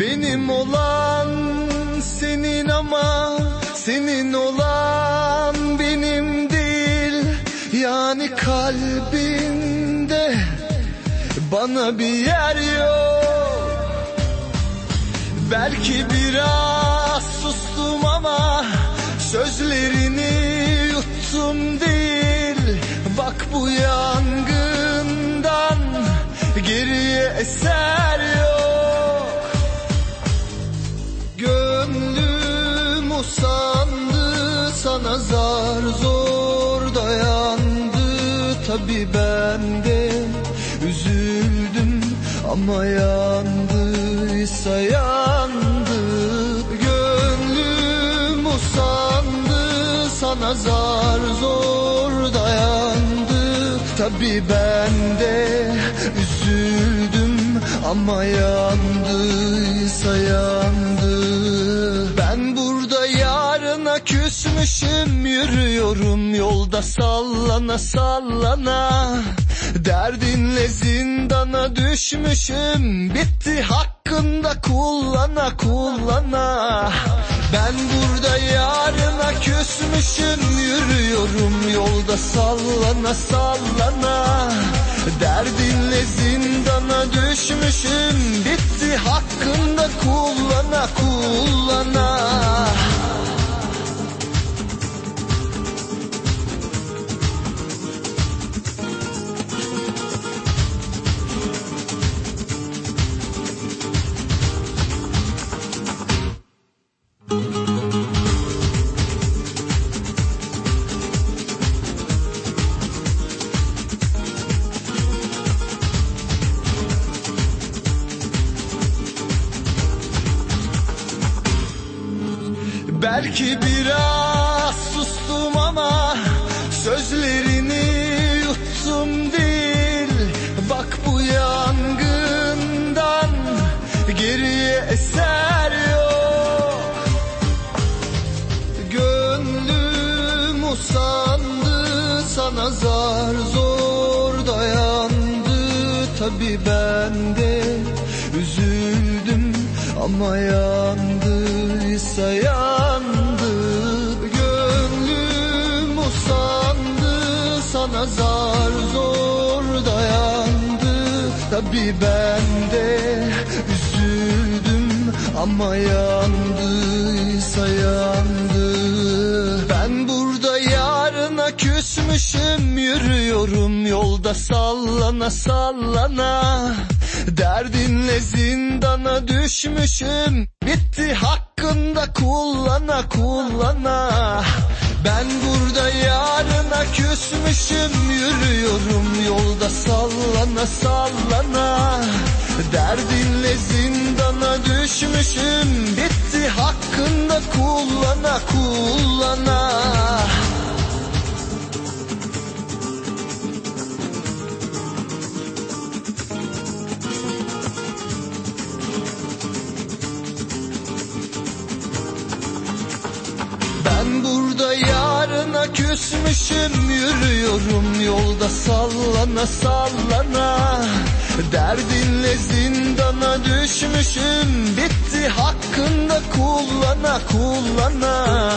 Benim olan senin ama senin olan benim değil yani kalbinde bana bir yer yok. Belki biraz sustum ama sözlerini yuttum değil bak bu yangından Tabi ben de üzüldüm ama yandıysa yandı. Gönlüm usandı sana zar zor dayandı. Tabi ben de üzüldüm ama yandıysa yandı. Ben burada yarına küsmüşüm yürüyorum yolda sallana sallana. Derdinle zindana düşmüşüm. Bitti hakkında kullana kullana. Ben burada yarına küsmüşüm. Yürüyorum yolda sallana sallana. Derdinle zindana Belki biraz sustum ama sözlerini yuttum değil Bak bu yangından geriye eser yok. Gönlüm usandı sana zar zor dayandı. Tabi ben de üzüldüm ama yandı sana zar zor dayandı. Tabi ben de üzüldüm ama yandıysa yandı. Ben burada yarına küsmüşüm yürüyorum yolda sallana sallana. Derdinle zindana düşmüşüm bitti hakkında kullana kullana Ben burada yarına küsmüşüm yürüyorum yolda sallana sallana. Derdinle zindana düşmüşüm bitti hakkında kullana kullana küsmüşüm yürüyorum yolda sallana sallana. Derdinle zindana düşmüşüm bitti hakkında kullana kullana